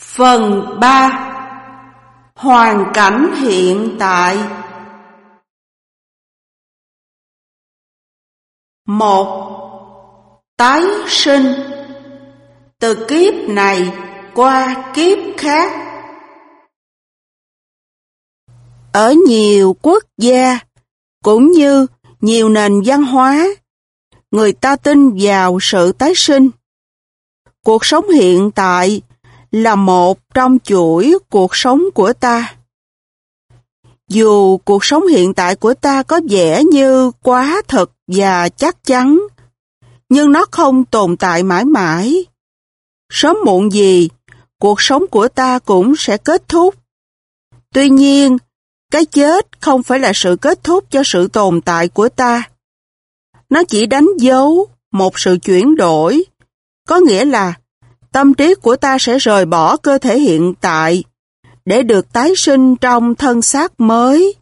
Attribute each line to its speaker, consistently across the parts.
Speaker 1: Phần 3 Hoàn cảnh hiện tại. Một. Tái sinh. Từ kiếp này qua kiếp khác. Ở nhiều quốc gia, cũng như nhiều nền văn hóa, người ta tin vào sự tái sinh. Cuộc sống hiện tại là một trong chuỗi cuộc sống của ta. Dù cuộc sống hiện tại của ta có vẻ như quá thật và chắc chắn, nhưng nó không tồn tại mãi mãi. Sớm muộn gì, cuộc sống của ta cũng sẽ kết thúc. Tuy nhiên, cái chết không phải là sự kết thúc cho sự tồn tại của ta. Nó chỉ đánh dấu một sự chuyển đổi, có nghĩa là tâm trí của ta sẽ rời bỏ cơ thể hiện tại để được tái sinh trong thân xác mới.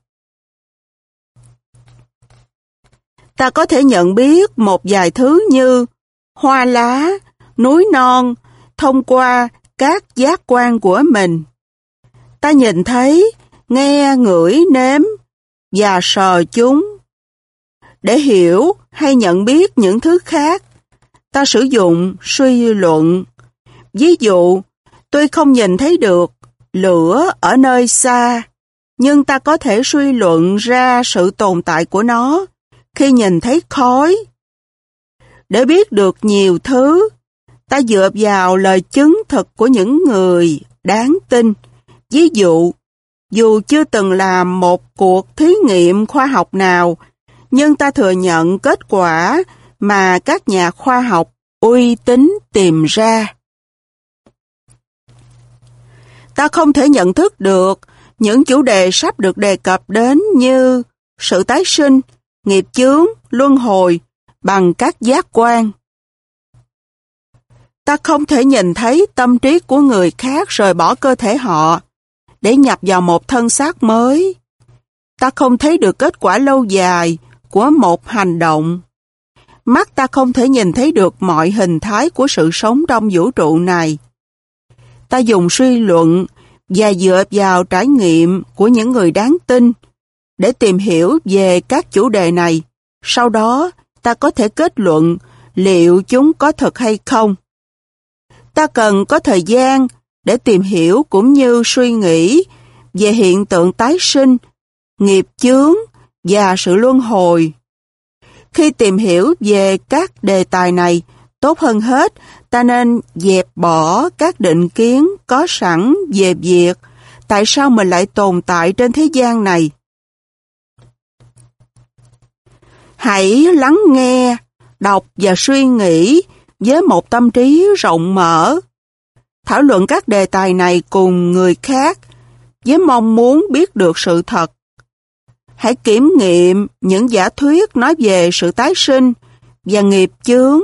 Speaker 1: Ta có thể nhận biết một vài thứ như hoa lá, núi non thông qua các giác quan của mình. Ta nhìn thấy, nghe, ngửi, nếm và sờ chúng. Để hiểu hay nhận biết những thứ khác, ta sử dụng suy luận. Ví dụ, tôi không nhìn thấy được lửa ở nơi xa, nhưng ta có thể suy luận ra sự tồn tại của nó khi nhìn thấy khói. Để biết được nhiều thứ, ta dựa vào lời chứng thực của những người đáng tin. Ví dụ, dù chưa từng làm một cuộc thí nghiệm khoa học nào, nhưng ta thừa nhận kết quả mà các nhà khoa học uy tín tìm ra. Ta không thể nhận thức được những chủ đề sắp được đề cập đến như sự tái sinh, nghiệp chướng, luân hồi bằng các giác quan. Ta không thể nhìn thấy tâm trí của người khác rời bỏ cơ thể họ để nhập vào một thân xác mới. Ta không thấy được kết quả lâu dài của một hành động. Mắt ta không thể nhìn thấy được mọi hình thái của sự sống trong vũ trụ này. Ta dùng suy luận và dựa vào trải nghiệm của những người đáng tin để tìm hiểu về các chủ đề này. Sau đó, ta có thể kết luận liệu chúng có thật hay không. Ta cần có thời gian để tìm hiểu cũng như suy nghĩ về hiện tượng tái sinh, nghiệp chướng và sự luân hồi. Khi tìm hiểu về các đề tài này, tốt hơn hết, ta nên dẹp bỏ các định kiến có sẵn về việc tại sao mình lại tồn tại trên thế gian này. Hãy lắng nghe, đọc và suy nghĩ với một tâm trí rộng mở. Thảo luận các đề tài này cùng người khác với mong muốn biết được sự thật. Hãy kiểm nghiệm những giả thuyết nói về sự tái sinh và nghiệp chướng.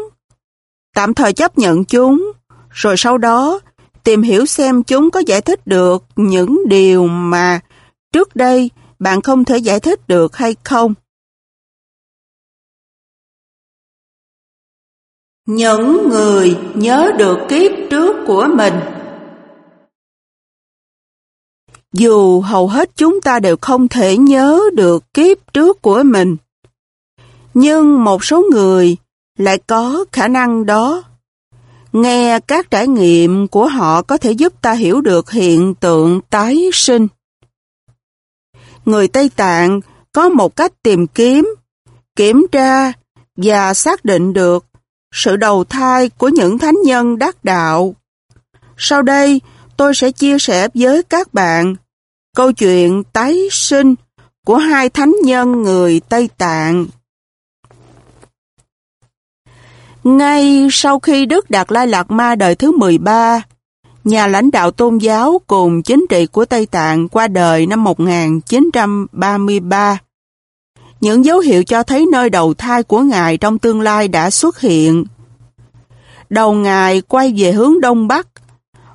Speaker 1: Tạm thời chấp nhận chúng, rồi sau đó tìm hiểu xem chúng có giải thích được những điều mà trước đây bạn không thể giải thích được hay không. Những người nhớ được kiếp trước của mình Dù hầu hết chúng ta đều không thể nhớ được kiếp trước của mình, nhưng một số người lại có khả năng đó. Nghe các trải nghiệm của họ có thể giúp ta hiểu được hiện tượng tái sinh. Người Tây Tạng có một cách tìm kiếm, kiểm tra và xác định được sự đầu thai của những thánh nhân đắc đạo. Sau đây, tôi sẽ chia sẻ với các bạn câu chuyện tái sinh của hai thánh nhân người Tây Tạng. Ngay sau khi Đức Đạt Lai Lạt Ma đời thứ 13, nhà lãnh đạo tôn giáo cùng chính trị của Tây Tạng qua đời năm 1933, những dấu hiệu cho thấy nơi đầu thai của Ngài trong tương lai đã xuất hiện. Đầu Ngài quay về hướng Đông Bắc,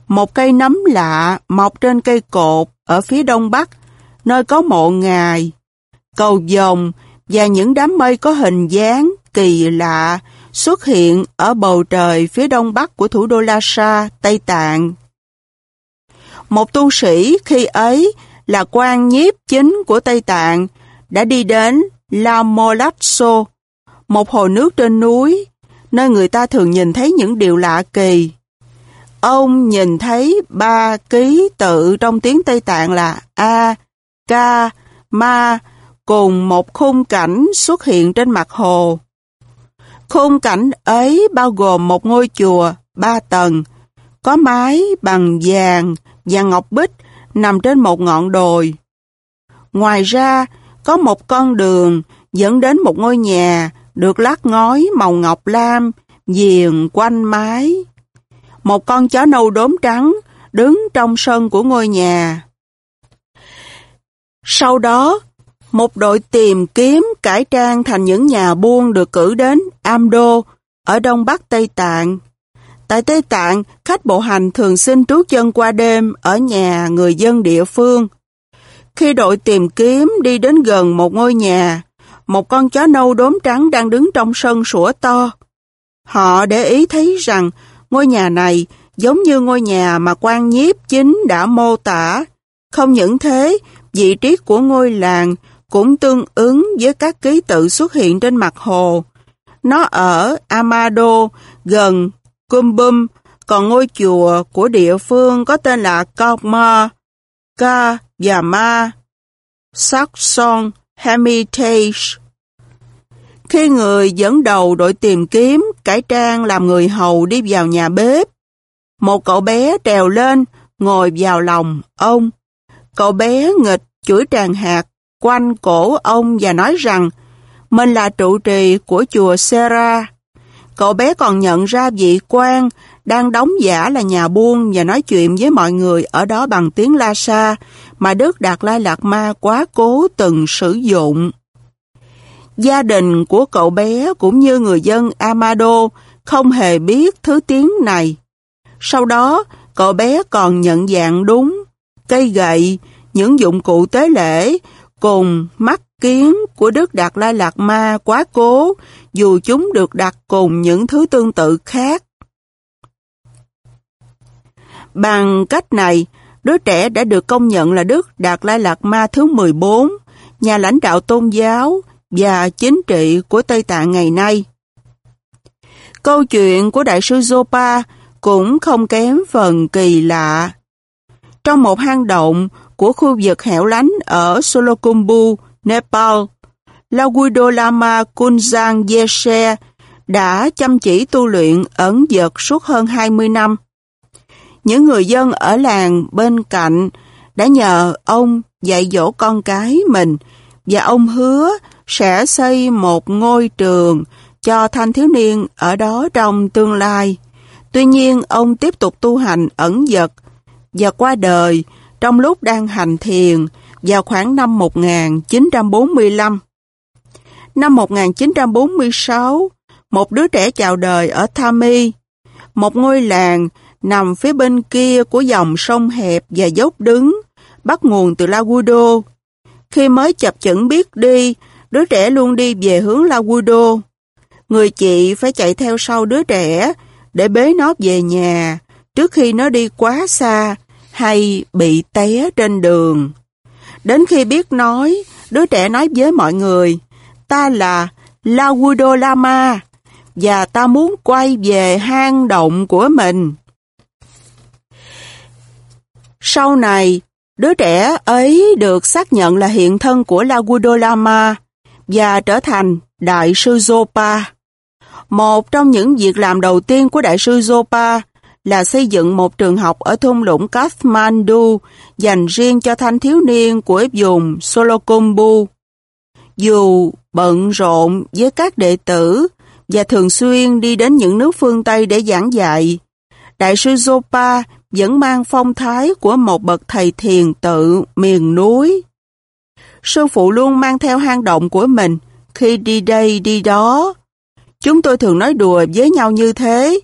Speaker 1: một cây nấm lạ mọc trên cây cột ở phía Đông Bắc, nơi có mộ Ngài, cầu dòng và những đám mây có hình dáng kỳ lạ xuất hiện ở bầu trời phía đông bắc của thủ đô Lhasa, Tây Tạng. Một tu sĩ khi ấy là quan nhiếp chính của Tây Tạng đã đi đến Lamolapso, một hồ nước trên núi, nơi người ta thường nhìn thấy những điều lạ kỳ. Ông nhìn thấy ba ký tự trong tiếng Tây Tạng là A, K, Ma cùng một khung cảnh xuất hiện trên mặt hồ. Khung cảnh ấy bao gồm một ngôi chùa ba tầng, có mái bằng vàng và ngọc bích nằm trên một ngọn đồi. Ngoài ra, có một con đường dẫn đến một ngôi nhà được lát ngói màu ngọc lam, viền quanh mái. Một con chó nâu đốm trắng đứng trong sân của ngôi nhà. Sau đó, một đội tìm kiếm cải trang thành những nhà buôn được cử đến Amdo ở đông bắc Tây Tạng. Tại Tây Tạng, khách bộ hành thường xin trú chân qua đêm ở nhà người dân địa phương. Khi đội tìm kiếm đi đến gần một ngôi nhà, một con chó nâu đốm trắng đang đứng trong sân sủa to. Họ để ý thấy rằng ngôi nhà này giống như ngôi nhà mà quan nhiếp chính đã mô tả. Không những thế, vị trí của ngôi làng cũng tương ứng với các ký tự xuất hiện trên mặt hồ. Nó ở Amado, gần Cumbum, còn ngôi chùa của địa phương có tên là Kogma, Ka và Ma, Saxon Hermitage. Khi người dẫn đầu đội tìm kiếm, cải trang làm người hầu đi vào nhà bếp, một cậu bé trèo lên, ngồi vào lòng ông. Cậu bé nghịch chuỗi tràng hạt quanh cổ ông và nói rằng mình là trụ trì của chùa Sera. Cậu bé còn nhận ra vị quan đang đóng giả là nhà buôn và nói chuyện với mọi người ở đó bằng tiếng La Sa mà Đức Đạt Lai Lạt Ma quá cố từng sử dụng. Gia đình của cậu bé cũng như người dân Amado không hề biết thứ tiếng này. Sau đó, cậu bé còn nhận dạng đúng, cây gậy, những dụng cụ tế lễ cùng mắt kiến của Đức Đạt Lai Lạt Ma quá cố, dù chúng được đặt cùng những thứ tương tự khác. Bằng cách này, đứa trẻ đã được công nhận là Đức Đạt Lai Lạt Ma thứ 14, nhà lãnh đạo tôn giáo và chính trị của Tây Tạng ngày nay. Câu chuyện của Đại sư Zopa cũng không kém phần kỳ lạ. Trong một hang động của khu vực hẻo lánh ở Solokumbu, Nepal, Lagudo Lama Kunjang Yeshe đã chăm chỉ tu luyện ẩn dật suốt hơn 20 năm. Những người dân ở làng bên cạnh đã nhờ ông dạy dỗ con cái mình và ông hứa sẽ xây một ngôi trường cho thanh thiếu niên ở đó trong tương lai. Tuy nhiên, ông tiếp tục tu hành ẩn dật và qua đời trong lúc đang hành thiền vào khoảng năm 1945. Năm 1946, một đứa trẻ chào đời ở Thami, một ngôi làng nằm phía bên kia của dòng sông hẹp và dốc đứng, bắt nguồn từ Lagudo. Khi mới chập chững biết đi, đứa trẻ luôn đi về hướng Lagudo. Người chị phải chạy theo sau đứa trẻ để bế nó về nhà trước khi nó đi quá xa hay bị té trên đường. Đến khi biết nói, đứa trẻ nói với mọi người, ta là Lagudo Lama và ta muốn quay về hang động của mình. Sau này, đứa trẻ ấy được xác nhận là hiện thân của Lagudo Lama và trở thành Đại sư Zopa. Một trong những việc làm đầu tiên của Đại sư Zopa là xây dựng một trường học ở thung lũng Kathmandu dành riêng cho thanh thiếu niên của vùng Solokumbu. Dù bận rộn với các đệ tử và thường xuyên đi đến những nước phương Tây để giảng dạy, Đại sư Zopa vẫn mang phong thái của một bậc thầy thiền tự miền núi. Sư phụ luôn mang theo hang động của mình khi đi đây đi đó. Chúng tôi thường nói đùa với nhau như thế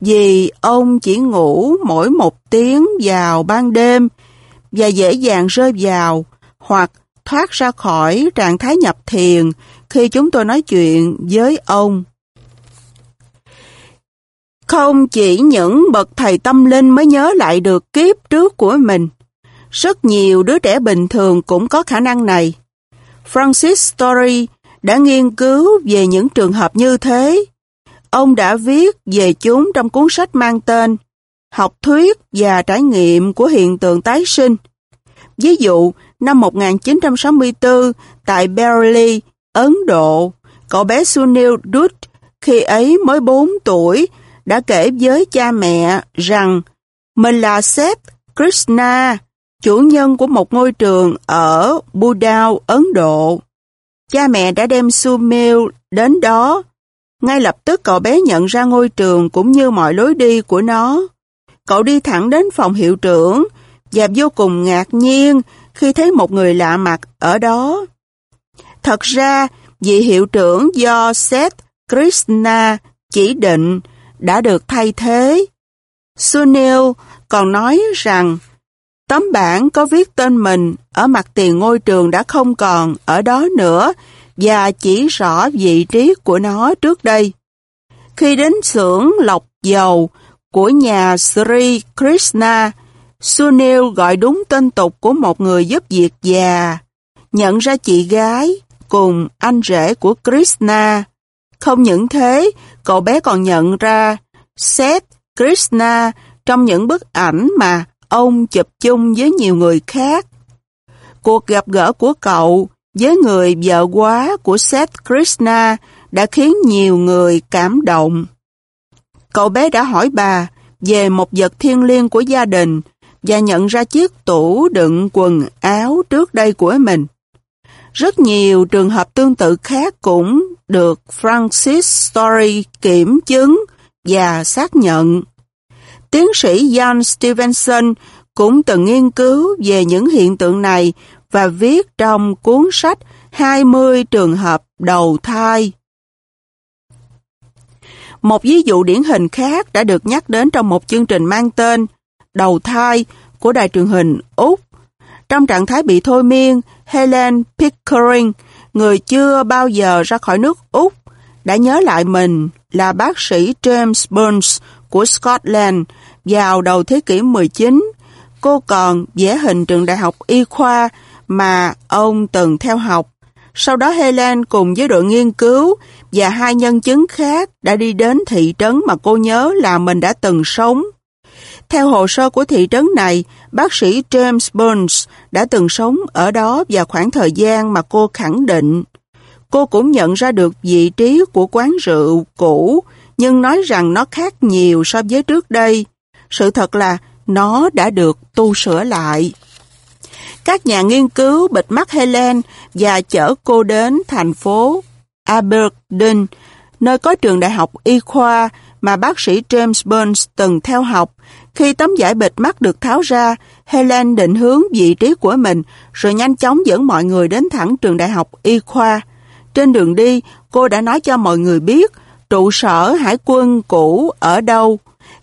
Speaker 1: vì ông chỉ ngủ mỗi một tiếng vào ban đêm và dễ dàng rơi vào hoặc thoát ra khỏi trạng thái nhập thiền khi chúng tôi nói chuyện với ông. Không chỉ những bậc thầy tâm linh mới nhớ lại được kiếp trước của mình, Rất nhiều đứa trẻ bình thường cũng có khả năng này. Francis Story đã nghiên cứu về những trường hợp như thế. Ông đã viết về chúng trong cuốn sách mang tên Học thuyết và trải nghiệm của hiện tượng tái sinh. Ví dụ, năm 1964, tại Berkeley, Ấn Độ, cậu bé Sunil Dutt khi ấy mới 4 tuổi đã kể với cha mẹ rằng mình là Seth Krishna, chủ nhân của một ngôi trường ở Budao, Ấn Độ. Cha mẹ đã đem Sumil đến đó. Ngay lập tức cậu bé nhận ra ngôi trường cũng như mọi lối đi của nó. Cậu đi thẳng đến phòng hiệu trưởng và vô cùng ngạc nhiên khi thấy một người lạ mặt ở đó. Thật ra, vị hiệu trưởng do Seth Krishna chỉ định đã được thay thế. Sunil còn nói rằng tấm bảng có viết tên mình ở mặt tiền ngôi trường đã không còn ở đó nữa và chỉ rõ vị trí của nó trước đây. Khi đến xưởng lọc dầu của nhà Sri Krishna, Sunil gọi đúng tên tục của một người giúp việc già, nhận ra chị gái cùng anh rể của Krishna. Không những thế, cậu bé còn nhận ra Seth Krishna trong những bức ảnh mà ông chụp chung với nhiều người khác. Cuộc gặp gỡ của cậu với người vợ quá của Seth Krishna đã khiến nhiều người cảm động. Cậu bé đã hỏi bà về một vật thiêng liêng của gia đình và nhận ra chiếc tủ đựng quần áo trước đây của mình. Rất nhiều trường hợp tương tự khác cũng được Francis Story kiểm chứng và xác nhận. Tiến sĩ John Stevenson cũng từng nghiên cứu về những hiện tượng này và viết trong cuốn sách 20 trường hợp đầu thai. Một ví dụ điển hình khác đã được nhắc đến trong một chương trình mang tên Đầu thai của đài truyền hình Úc. Trong trạng thái bị thôi miên, Helen Pickering, người chưa bao giờ ra khỏi nước Úc, đã nhớ lại mình là bác sĩ James Burns của Scotland vào đầu thế kỷ 19. Cô còn vẽ hình trường đại học y khoa mà ông từng theo học. Sau đó Helen cùng với đội nghiên cứu và hai nhân chứng khác đã đi đến thị trấn mà cô nhớ là mình đã từng sống. Theo hồ sơ của thị trấn này, bác sĩ James Burns đã từng sống ở đó và khoảng thời gian mà cô khẳng định. Cô cũng nhận ra được vị trí của quán rượu cũ, nhưng nói rằng nó khác nhiều so với trước đây. Sự thật là nó đã được tu sửa lại. Các nhà nghiên cứu bịt mắt Helen và chở cô đến thành phố Aberdeen, nơi có trường đại học y khoa mà bác sĩ James Burns từng theo học. Khi tấm giải bịt mắt được tháo ra, Helen định hướng vị trí của mình rồi nhanh chóng dẫn mọi người đến thẳng trường đại học y khoa. Trên đường đi, cô đã nói cho mọi người biết trụ sở hải quân cũ ở đâu.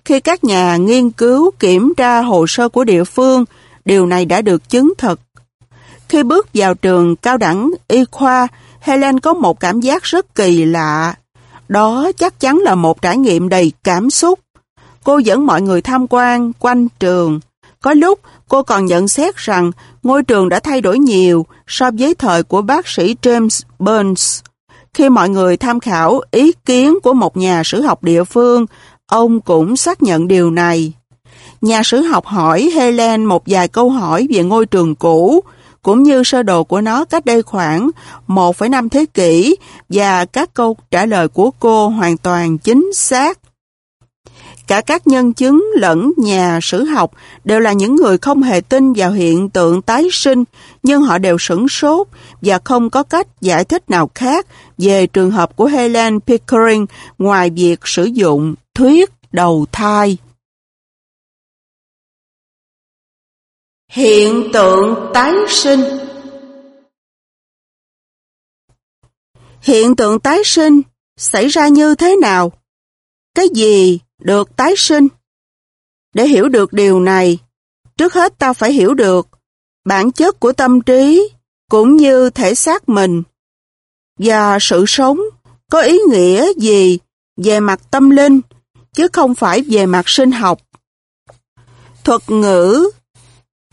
Speaker 1: Khi các nhà nghiên cứu kiểm tra hồ sơ của địa phương, điều này đã được chứng thực. Khi bước vào trường cao đẳng y khoa, Helen có một cảm giác rất kỳ lạ. Đó chắc chắn là một trải nghiệm đầy cảm xúc. Cô dẫn mọi người tham quan quanh trường. Có lúc cô còn nhận xét rằng ngôi trường đã thay đổi nhiều so với thời của bác sĩ James Burns. Khi mọi người tham khảo ý kiến của một nhà sử học địa phương, ông cũng xác nhận điều này. Nhà sử học hỏi Helen một vài câu hỏi về ngôi trường cũ, cũng như sơ đồ của nó cách đây khoảng 1,5 thế kỷ và các câu trả lời của cô hoàn toàn chính xác. Cả các nhân chứng lẫn nhà sử học đều là những người không hề tin vào hiện tượng tái sinh, nhưng họ đều sửng sốt và không có cách giải thích nào khác về trường hợp của Helen Pickering ngoài việc sử dụng thuyết đầu thai. Hiện tượng tái sinh Hiện tượng tái sinh xảy ra như thế nào? Cái gì được tái sinh? Để hiểu được điều này, trước hết ta phải hiểu được bản chất của tâm trí cũng như thể xác mình và sự sống có ý nghĩa gì về mặt tâm linh chứ không phải về mặt sinh học. Thuật ngữ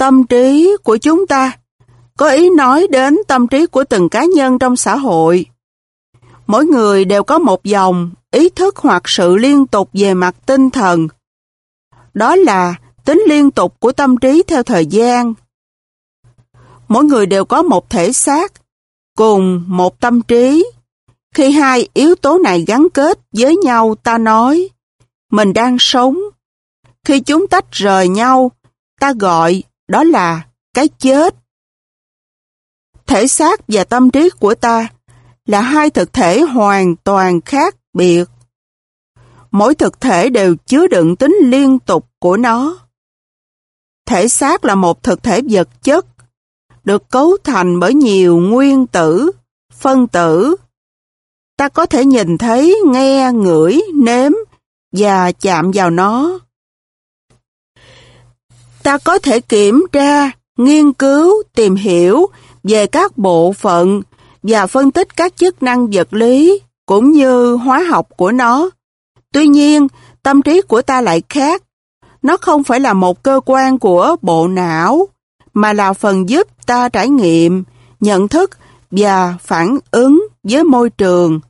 Speaker 1: Tâm trí của chúng ta có ý nói đến tâm trí của từng cá nhân trong xã hội. Mỗi người đều có một dòng ý thức hoặc sự liên tục về mặt tinh thần. Đó là tính liên tục của tâm trí theo thời gian. Mỗi người đều có một thể xác, cùng một tâm trí. Khi hai yếu tố này gắn kết với nhau ta nói, mình đang sống. Khi chúng tách rời nhau, ta gọi đó là cái chết. Thể xác và tâm trí của ta là hai thực thể hoàn toàn khác biệt. Mỗi thực thể đều chứa đựng tính liên tục của nó. Thể xác là một thực thể vật chất, được cấu thành bởi nhiều nguyên tử, phân tử. Ta có thể nhìn thấy, nghe, ngửi, nếm và chạm vào nó. Ta có thể kiểm tra, nghiên cứu, tìm hiểu về các bộ phận và phân tích các chức năng vật lý cũng như hóa học của nó. Tuy nhiên, tâm trí của ta lại khác. Nó không phải là một cơ quan của bộ não, mà là phần giúp ta trải nghiệm, nhận thức và phản ứng với môi trường.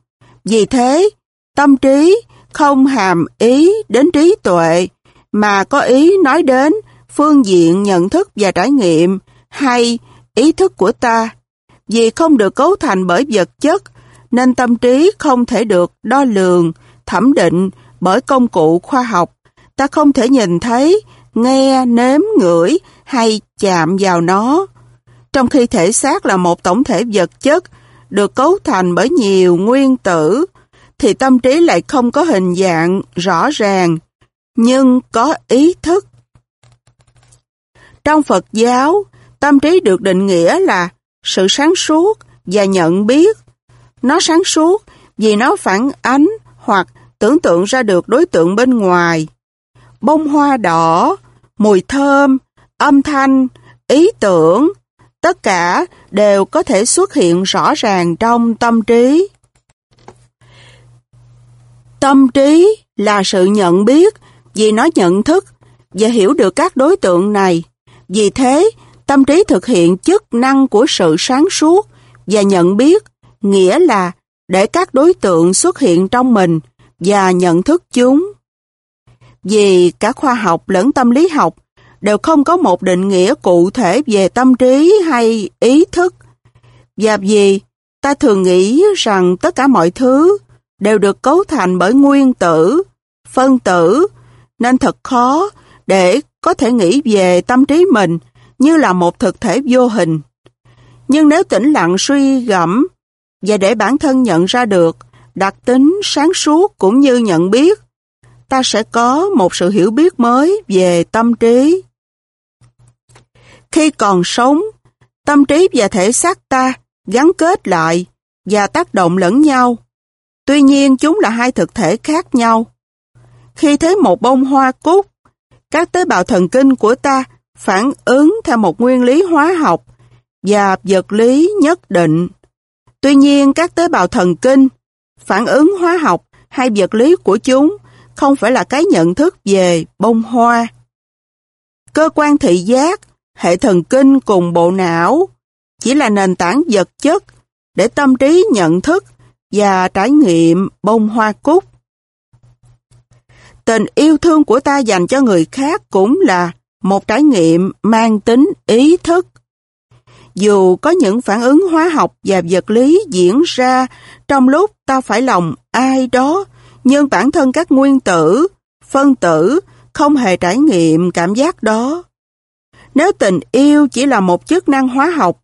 Speaker 1: Vì thế, tâm trí không hàm ý đến trí tuệ, mà có ý nói đến phương diện nhận thức và trải nghiệm hay ý thức của ta. Vì không được cấu thành bởi vật chất, nên tâm trí không thể được đo lường, thẩm định bởi công cụ khoa học. Ta không thể nhìn thấy, nghe, nếm, ngửi hay chạm vào nó. Trong khi thể xác là một tổng thể vật chất, được cấu thành bởi nhiều nguyên tử, thì tâm trí lại không có hình dạng rõ ràng, nhưng có ý thức. Trong Phật giáo, tâm trí được định nghĩa là sự sáng suốt và nhận biết. Nó sáng suốt vì nó phản ánh hoặc tưởng tượng ra được đối tượng bên ngoài. Bông hoa đỏ, mùi thơm, âm thanh, ý tưởng, tất cả đều có thể xuất hiện rõ ràng trong tâm trí. Tâm trí là sự nhận biết vì nó nhận thức và hiểu được các đối tượng này. Vì thế, tâm trí thực hiện chức năng của sự sáng suốt và nhận biết, nghĩa là để các đối tượng xuất hiện trong mình và nhận thức chúng. Vì cả khoa học lẫn tâm lý học đều không có một định nghĩa cụ thể về tâm trí hay ý thức. Và vì ta thường nghĩ rằng tất cả mọi thứ đều được cấu thành bởi nguyên tử, phân tử, nên thật khó để có thể nghĩ về tâm trí mình như là một thực thể vô hình. Nhưng nếu tĩnh lặng suy gẫm và để bản thân nhận ra được đặc tính sáng suốt cũng như nhận biết, ta sẽ có một sự hiểu biết mới về tâm trí. Khi còn sống, tâm trí và thể xác ta gắn kết lại và tác động lẫn nhau. Tuy nhiên chúng là hai thực thể khác nhau. Khi thấy một bông hoa cúc, các tế bào thần kinh của ta phản ứng theo một nguyên lý hóa học và vật lý nhất định. Tuy nhiên các tế bào thần kinh, phản ứng hóa học hay vật lý của chúng không phải là cái nhận thức về bông hoa. Cơ quan thị giác, hệ thần kinh cùng bộ não chỉ là nền tảng vật chất để tâm trí nhận thức và trải nghiệm bông hoa cúc. Tình yêu thương của ta dành cho người khác cũng là một trải nghiệm mang tính ý thức. Dù có những phản ứng hóa học và vật lý diễn ra trong lúc ta phải lòng ai đó, nhưng bản thân các nguyên tử, phân tử không hề trải nghiệm cảm giác đó. Nếu tình yêu chỉ là một chức năng hóa học,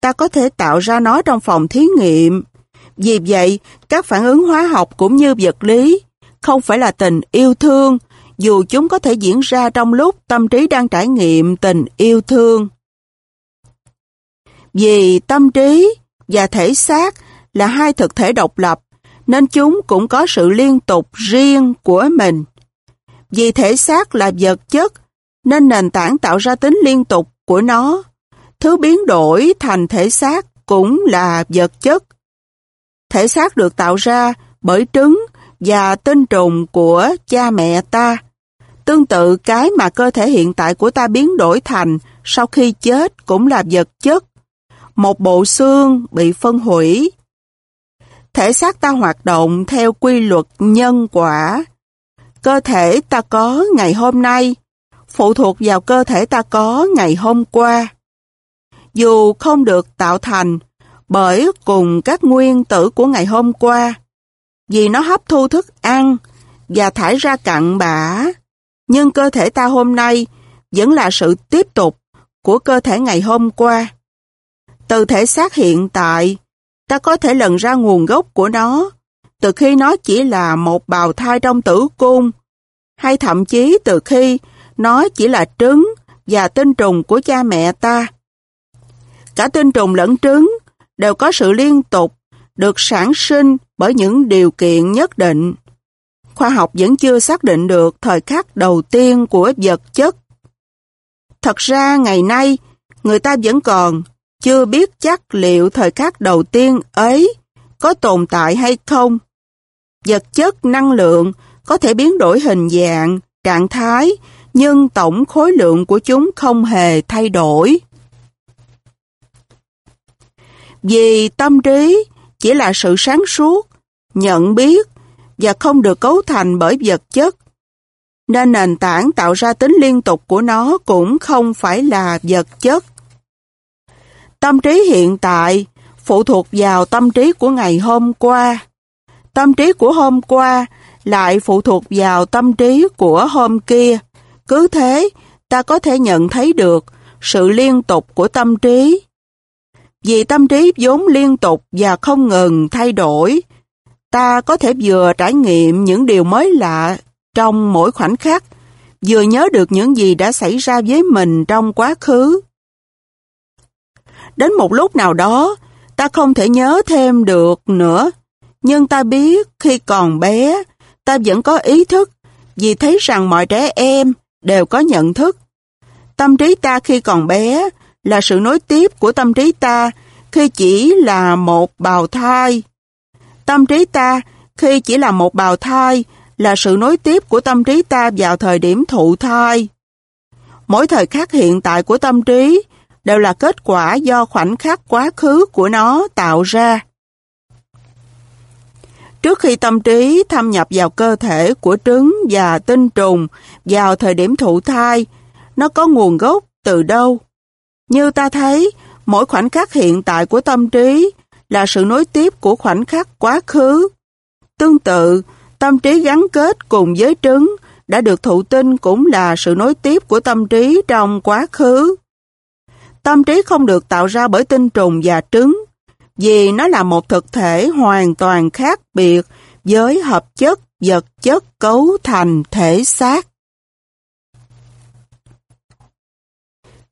Speaker 1: ta có thể tạo ra nó trong phòng thí nghiệm. Vì vậy, các phản ứng hóa học cũng như vật lý không phải là tình yêu thương, dù chúng có thể diễn ra trong lúc tâm trí đang trải nghiệm tình yêu thương. Vì tâm trí và thể xác là hai thực thể độc lập, nên chúng cũng có sự liên tục riêng của mình. Vì thể xác là vật chất, nên nền tảng tạo ra tính liên tục của nó. Thứ biến đổi thành thể xác cũng là vật chất. Thể xác được tạo ra bởi trứng và tinh trùng của cha mẹ ta. Tương tự cái mà cơ thể hiện tại của ta biến đổi thành sau khi chết cũng là vật chất. Một bộ xương bị phân hủy. Thể xác ta hoạt động theo quy luật nhân quả. Cơ thể ta có ngày hôm nay, phụ thuộc vào cơ thể ta có ngày hôm qua. Dù không được tạo thành bởi cùng các nguyên tử của ngày hôm qua, vì nó hấp thu thức ăn và thải ra cặn bã, nhưng cơ thể ta hôm nay vẫn là sự tiếp tục của cơ thể ngày hôm qua. Từ thể xác hiện tại, ta có thể lần ra nguồn gốc của nó, từ khi nó chỉ là một bào thai trong tử cung, hay thậm chí từ khi nó chỉ là trứng và tinh trùng của cha mẹ ta. Cả tinh trùng lẫn trứng đều có sự liên tục được sản sinh bởi những điều kiện nhất định. Khoa học vẫn chưa xác định được thời khắc đầu tiên của vật chất. Thật ra ngày nay, người ta vẫn còn chưa biết chắc liệu thời khắc đầu tiên ấy có tồn tại hay không. Vật chất năng lượng có thể biến đổi hình dạng, trạng thái, nhưng tổng khối lượng của chúng không hề thay đổi. Vì tâm trí chỉ là sự sáng suốt, nhận biết và không được cấu thành bởi vật chất, nên nền tảng tạo ra tính liên tục của nó cũng không phải là vật chất. Tâm trí hiện tại phụ thuộc vào tâm trí của ngày hôm qua. Tâm trí của hôm qua lại phụ thuộc vào tâm trí của hôm kia. Cứ thế, ta có thể nhận thấy được sự liên tục của tâm trí. Vì tâm trí vốn liên tục và không ngừng thay đổi, ta có thể vừa trải nghiệm những điều mới lạ trong mỗi khoảnh khắc, vừa nhớ được những gì đã xảy ra với mình trong quá khứ. Đến một lúc nào đó, ta không thể nhớ thêm được nữa, nhưng ta biết khi còn bé, ta vẫn có ý thức vì thấy rằng mọi trẻ em đều có nhận thức. Tâm trí ta khi còn bé là sự nối tiếp của tâm trí ta khi chỉ là một bào thai. Tâm trí ta khi chỉ là một bào thai là sự nối tiếp của tâm trí ta vào thời điểm thụ thai. Mỗi thời khắc hiện tại của tâm trí đều là kết quả do khoảnh khắc quá khứ của nó tạo ra. Trước khi tâm trí thâm nhập vào cơ thể của trứng và tinh trùng vào thời điểm thụ thai, nó có nguồn gốc từ đâu? Như ta thấy, mỗi khoảnh khắc hiện tại của tâm trí là sự nối tiếp của khoảnh khắc quá khứ. Tương tự, tâm trí gắn kết cùng với trứng đã được thụ tinh cũng là sự nối tiếp của tâm trí trong quá khứ. Tâm trí không được tạo ra bởi tinh trùng và trứng, vì nó là một thực thể hoàn toàn khác biệt với hợp chất vật chất cấu thành thể xác.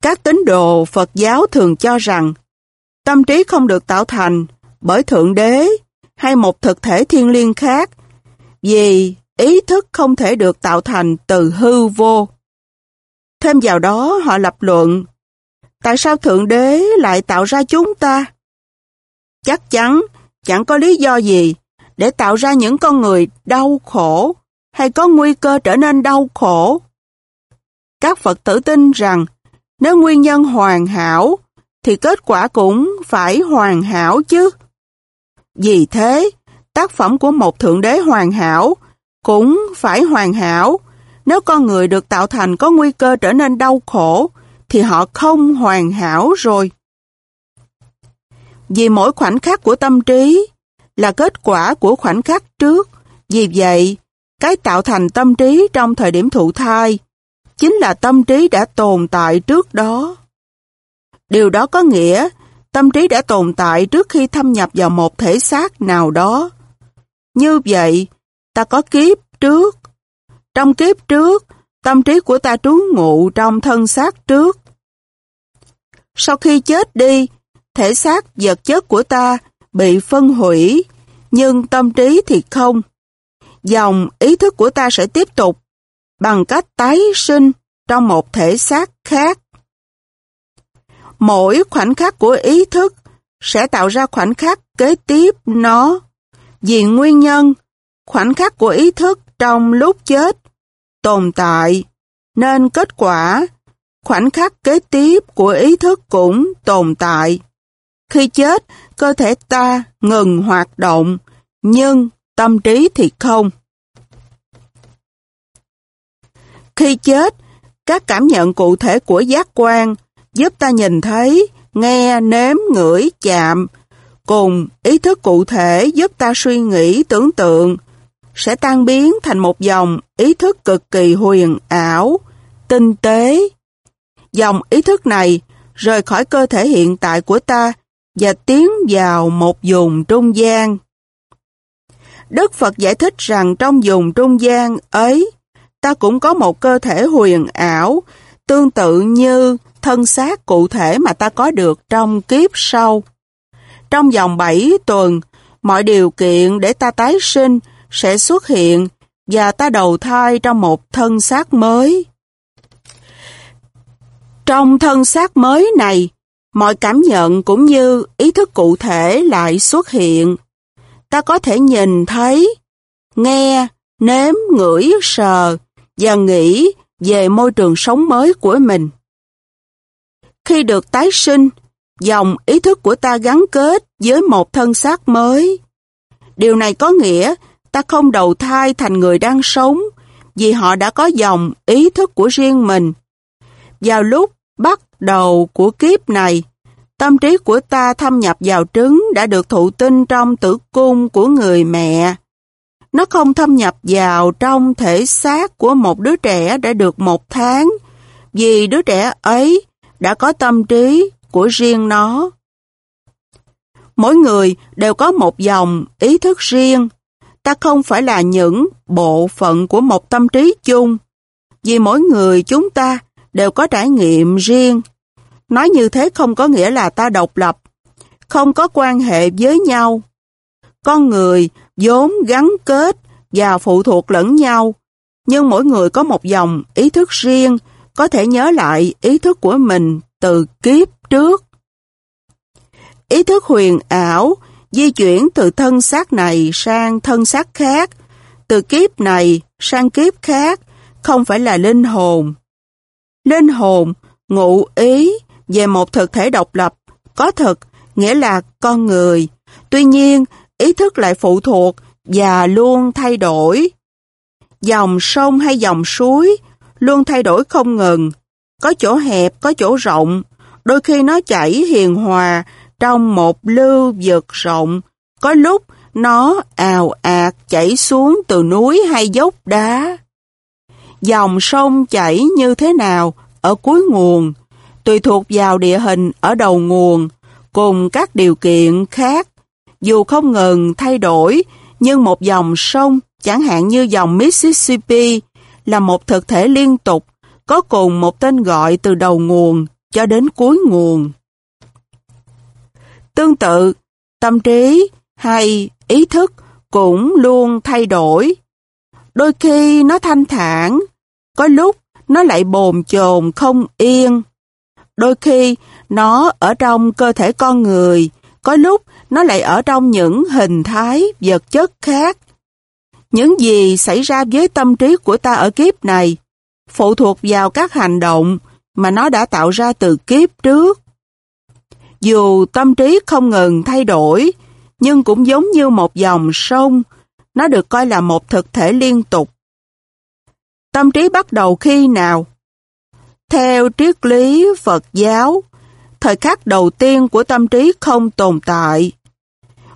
Speaker 1: Các tín đồ Phật giáo thường cho rằng tâm trí không được tạo thành bởi Thượng Đế hay một thực thể thiên liêng khác, vì ý thức không thể được tạo thành từ hư vô. Thêm vào đó, họ lập luận, tại sao Thượng Đế lại tạo ra chúng ta? Chắc chắn, chẳng có lý do gì để tạo ra những con người đau khổ hay có nguy cơ trở nên đau khổ. Các Phật tử tin rằng, nếu nguyên nhân hoàn hảo thì kết quả cũng phải hoàn hảo chứ. Vì thế, tác phẩm của một Thượng Đế hoàn hảo cũng phải hoàn hảo. Nếu con người được tạo thành có nguy cơ trở nên đau khổ, thì họ không hoàn hảo rồi. Vì mỗi khoảnh khắc của tâm trí là kết quả của khoảnh khắc trước. Vì vậy, cái tạo thành tâm trí trong thời điểm thụ thai chính là tâm trí đã tồn tại trước đó. Điều đó có nghĩa tâm trí đã tồn tại trước khi thâm nhập vào một thể xác nào đó. Như vậy, ta có kiếp trước. Trong kiếp trước, tâm trí của ta trú ngụ trong thân xác trước. Sau khi chết đi, thể xác vật chất của ta bị phân hủy, nhưng tâm trí thì không. Dòng ý thức của ta sẽ tiếp tục bằng cách tái sinh trong một thể xác khác. Mỗi khoảnh khắc của ý thức sẽ tạo ra khoảnh khắc kế tiếp nó. Vì nguyên nhân, khoảnh khắc của ý thức trong lúc chết tồn tại, nên kết quả khoảnh khắc kế tiếp của ý thức cũng tồn tại. Khi chết, cơ thể ta ngừng hoạt động, nhưng tâm trí thì không. Khi chết, các cảm nhận cụ thể của giác quan giúp ta nhìn thấy, nghe, nếm, ngửi, chạm, cùng ý thức cụ thể giúp ta suy nghĩ, tưởng tượng, sẽ tan biến thành một dòng ý thức cực kỳ huyền ảo, tinh tế. Dòng ý thức này rời khỏi cơ thể hiện tại của ta và tiến vào một vùng trung gian. Đức Phật giải thích rằng trong vùng trung gian ấy, ta cũng có một cơ thể huyền ảo, tương tự như thân xác cụ thể mà ta có được trong kiếp sau. Trong vòng 7 tuần, mọi điều kiện để ta tái sinh sẽ xuất hiện và ta đầu thai trong một thân xác mới. Trong thân xác mới này, mọi cảm nhận cũng như ý thức cụ thể lại xuất hiện. Ta có thể nhìn thấy, nghe, nếm, ngửi, sờ và nghĩ về môi trường sống mới của mình. Khi được tái sinh, dòng ý thức của ta gắn kết với một thân xác mới. Điều này có nghĩa ta không đầu thai thành người đang sống vì họ đã có dòng ý thức của riêng mình. Vào lúc bắt đầu của kiếp này, tâm trí của ta thâm nhập vào trứng đã được thụ tinh trong tử cung của người mẹ. Nó không thâm nhập vào trong thể xác của một đứa trẻ đã được một tháng, vì đứa trẻ ấy đã có tâm trí của riêng nó. Mỗi người đều có một dòng ý thức riêng. Ta không phải là những bộ phận của một tâm trí chung, vì mỗi người chúng ta đều có trải nghiệm riêng. Nói như thế không có nghĩa là ta độc lập, không có quan hệ với nhau. Con người vốn gắn kết và phụ thuộc lẫn nhau, nhưng mỗi người có một dòng ý thức riêng, có thể nhớ lại ý thức của mình từ kiếp trước. Ý thức huyền ảo di chuyển từ thân xác này sang thân xác khác, từ kiếp này sang kiếp khác, không phải là linh hồn. Linh hồn ngụ ý về một thực thể độc lập, có thực, nghĩa là con người. Tuy nhiên, ý thức lại phụ thuộc và luôn thay đổi. Dòng sông hay dòng suối luôn thay đổi không ngừng. Có chỗ hẹp, có chỗ rộng. Đôi khi nó chảy hiền hòa trong một lưu vực rộng. Có lúc nó ào ạt chảy xuống từ núi hay dốc đá. Dòng sông chảy như thế nào ở cuối nguồn, tùy thuộc vào địa hình ở đầu nguồn, cùng các điều kiện khác. Dù không ngừng thay đổi, nhưng một dòng sông, chẳng hạn như dòng Mississippi, là một thực thể liên tục, có cùng một tên gọi từ đầu nguồn cho đến cuối nguồn. Tương tự, tâm trí hay ý thức cũng luôn thay đổi. Đôi khi nó thanh thản, có lúc nó lại bồn chồn không yên. Đôi khi nó ở trong cơ thể con người, có lúc nó lại ở trong những hình thái vật chất khác. Những gì xảy ra với tâm trí của ta ở kiếp này phụ thuộc vào các hành động mà nó đã tạo ra từ kiếp trước. Dù tâm trí không ngừng thay đổi, nhưng cũng giống như một dòng sông, nó được coi là một thực thể liên tục. Tâm trí bắt đầu khi nào? Theo triết lý Phật giáo, thời khắc đầu tiên của tâm trí không tồn tại.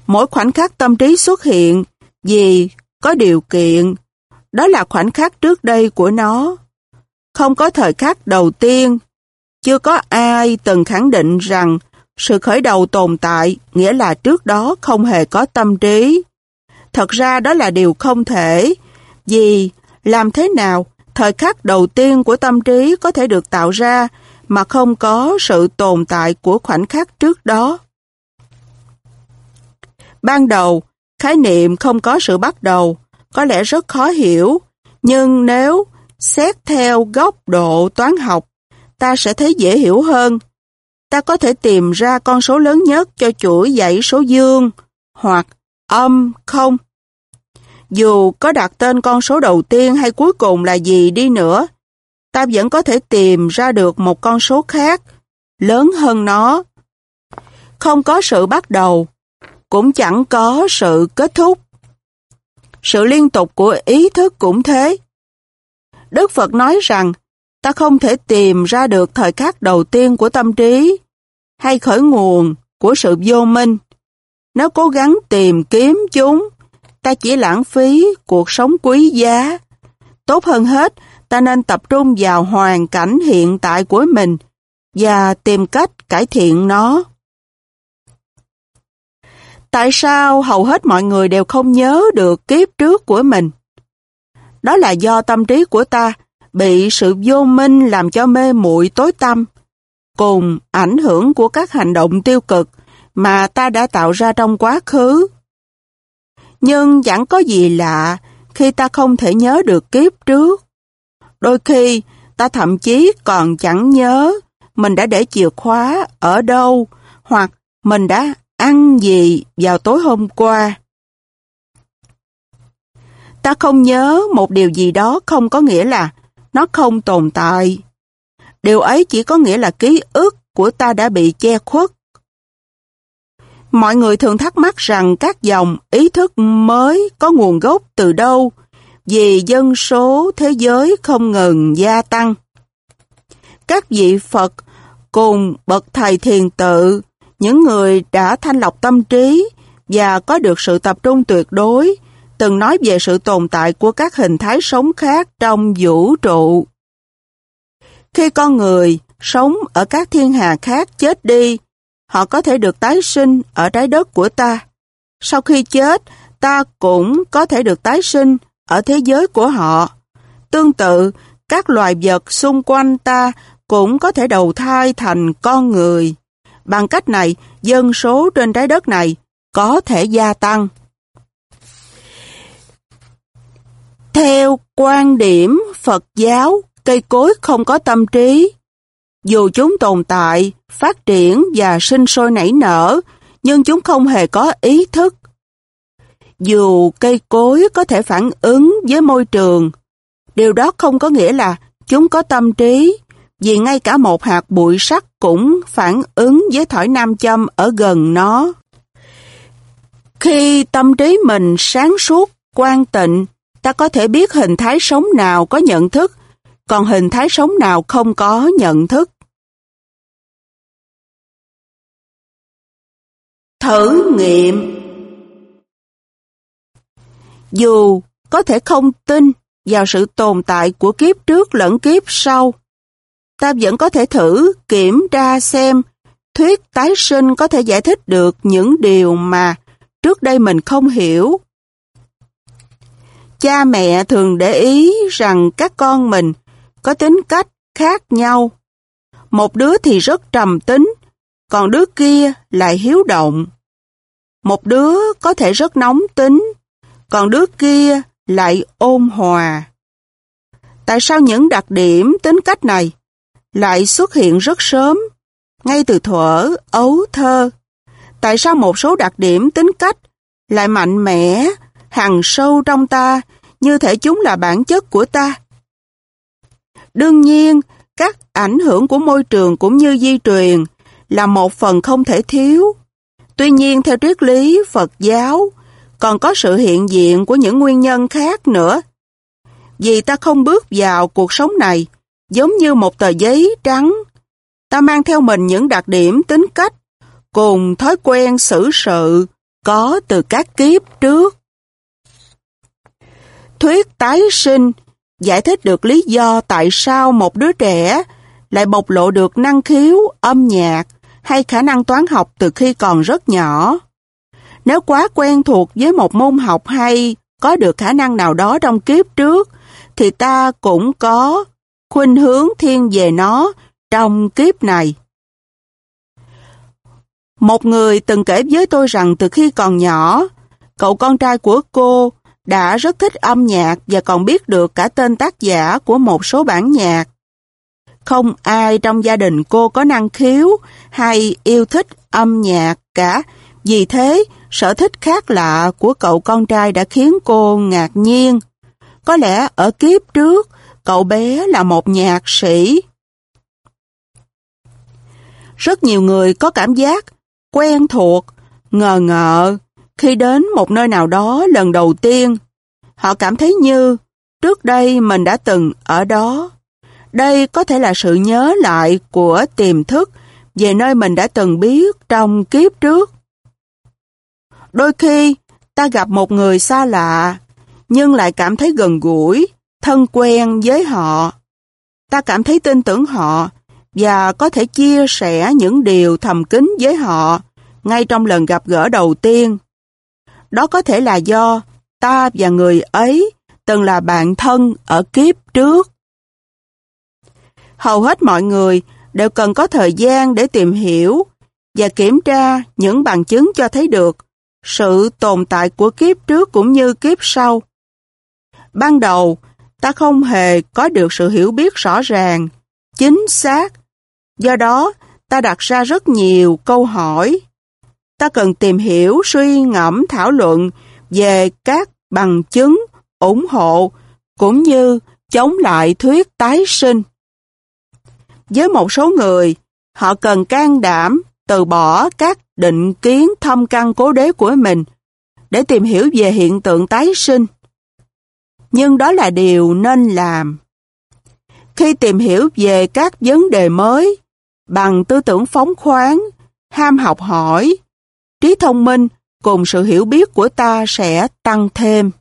Speaker 1: Mỗi khoảnh khắc tâm trí xuất hiện vì có điều kiện, đó là khoảnh khắc trước đây của nó. Không có thời khắc đầu tiên, chưa có ai từng khẳng định rằng sự khởi đầu tồn tại nghĩa là trước đó không hề có tâm trí. Thật ra đó là điều không thể, vì làm thế nào thời khắc đầu tiên của tâm trí có thể được tạo ra mà không có sự tồn tại của khoảnh khắc trước đó. Ban đầu, khái niệm không có sự bắt đầu có lẽ rất khó hiểu, nhưng nếu xét theo góc độ toán học, ta sẽ thấy dễ hiểu hơn. Ta có thể tìm ra con số lớn nhất cho chuỗi dãy số dương hoặc âm không. Dù có đặt tên con số đầu tiên hay cuối cùng là gì đi nữa, ta vẫn có thể tìm ra được một con số khác, lớn hơn nó. Không có sự bắt đầu, cũng chẳng có sự kết thúc. Sự liên tục của ý thức cũng thế. Đức Phật nói rằng, ta không thể tìm ra được thời khắc đầu tiên của tâm trí, hay khởi nguồn của sự vô minh. Nếu cố gắng tìm kiếm chúng, ta chỉ lãng phí cuộc sống quý giá. Tốt hơn hết, ta nên tập trung vào hoàn cảnh hiện tại của mình và tìm cách cải thiện nó. Tại sao hầu hết mọi người đều không nhớ được kiếp trước của mình? Đó là do tâm trí của ta bị sự vô minh làm cho mê muội tối tăm, cùng ảnh hưởng của các hành động tiêu cực mà ta đã tạo ra trong quá khứ. Nhưng chẳng có gì lạ khi ta không thể nhớ được kiếp trước. Đôi khi, ta thậm chí còn chẳng nhớ mình đã để chìa khóa ở đâu hoặc mình đã ăn gì vào tối hôm qua. Ta không nhớ một điều gì đó không có nghĩa là nó không tồn tại. Điều ấy chỉ có nghĩa là ký ức của ta đã bị che khuất. Mọi người thường thắc mắc rằng các dòng ý thức mới có nguồn gốc từ đâu vì dân số thế giới không ngừng gia tăng. Các vị Phật cùng bậc thầy thiền tự, những người đã thanh lọc tâm trí và có được sự tập trung tuyệt đối, từng nói về sự tồn tại của các hình thái sống khác trong vũ trụ. Khi con người sống ở các thiên hà khác chết đi, họ có thể được tái sinh ở trái đất của ta. Sau khi chết, ta cũng có thể được tái sinh ở thế giới của họ. Tương tự, các loài vật xung quanh ta cũng có thể đầu thai thành con người. Bằng cách này, dân số trên trái đất này có thể gia tăng. Theo quan điểm Phật giáo, cây cối không có tâm trí. Dù chúng tồn tại, phát triển và sinh sôi nảy nở, nhưng chúng không hề có ý thức. Dù cây cối có thể phản ứng với môi trường, điều đó không có nghĩa là chúng có tâm trí, vì ngay cả một hạt bụi sắt cũng phản ứng với thỏi nam châm ở gần nó. Khi tâm trí mình sáng suốt, quan tịnh, ta có thể biết hình thái sống nào có nhận thức, còn hình thái sống nào không có nhận thức. Thử nghiệm Dù có thể không tin vào sự tồn tại của kiếp trước lẫn kiếp sau, ta vẫn có thể thử kiểm tra xem thuyết tái sinh có thể giải thích được những điều mà trước đây mình không hiểu. Cha mẹ thường để ý rằng các con mình có tính cách khác nhau. Một đứa thì rất trầm tính, còn đứa kia lại hiếu động. Một đứa có thể rất nóng tính, còn đứa kia lại ôn hòa. Tại sao những đặc điểm tính cách này lại xuất hiện rất sớm, ngay từ thuở ấu thơ? Tại sao một số đặc điểm tính cách lại mạnh mẽ, hằng sâu trong ta, như thể chúng là bản chất của ta? Đương nhiên, các ảnh hưởng của môi trường cũng như di truyền là một phần không thể thiếu. Tuy nhiên, theo triết lý Phật giáo, còn có sự hiện diện của những nguyên nhân khác nữa. Vì ta không bước vào cuộc sống này giống như một tờ giấy trắng. Ta mang theo mình những đặc điểm tính cách cùng thói quen xử sự có từ các kiếp trước. Thuyết tái sinh giải thích được lý do tại sao một đứa trẻ lại bộc lộ được năng khiếu, âm nhạc hay khả năng toán học từ khi còn rất nhỏ. Nếu quá quen thuộc với một môn học hay có được khả năng nào đó trong kiếp trước, thì ta cũng có khuynh hướng thiên về nó trong kiếp này. Một người từng kể với tôi rằng từ khi còn nhỏ, cậu con trai của cô đã rất thích âm nhạc và còn biết được cả tên tác giả của một số bản nhạc. Không ai trong gia đình cô có năng khiếu hay yêu thích âm nhạc cả, vì thế sở thích khác lạ của cậu con trai đã khiến cô ngạc nhiên. Có lẽ ở kiếp trước, cậu bé là một nhạc sĩ. Rất nhiều người có cảm giác quen thuộc, ngờ ngợ khi đến một nơi nào đó lần đầu tiên. Họ cảm thấy như trước đây mình đã từng ở đó. Đây có thể là sự nhớ lại của tiềm thức về nơi mình đã từng biết trong kiếp trước. Đôi khi, ta gặp một người xa lạ, nhưng lại cảm thấy gần gũi, thân quen với họ. Ta cảm thấy tin tưởng họ và có thể chia sẻ những điều thầm kín với họ ngay trong lần gặp gỡ đầu tiên. Đó có thể là do ta và người ấy từng là bạn thân ở kiếp trước. Hầu hết mọi người đều cần có thời gian để tìm hiểu và kiểm tra những bằng chứng cho thấy được sự tồn tại của kiếp trước cũng như kiếp sau. Ban đầu, ta không hề có được sự hiểu biết rõ ràng, chính xác. Do đó, ta đặt ra rất nhiều câu hỏi. Ta cần tìm hiểu, suy ngẫm, thảo luận về các bằng chứng, ủng hộ, cũng như chống lại thuyết tái sinh. Với một số người, họ cần can đảm từ bỏ các định kiến thâm căn cố đế của mình để tìm hiểu về hiện tượng tái sinh. Nhưng đó là điều nên làm. Khi tìm hiểu về các vấn đề mới bằng tư tưởng phóng khoáng, ham học hỏi, trí thông minh cùng sự hiểu biết của ta sẽ tăng thêm.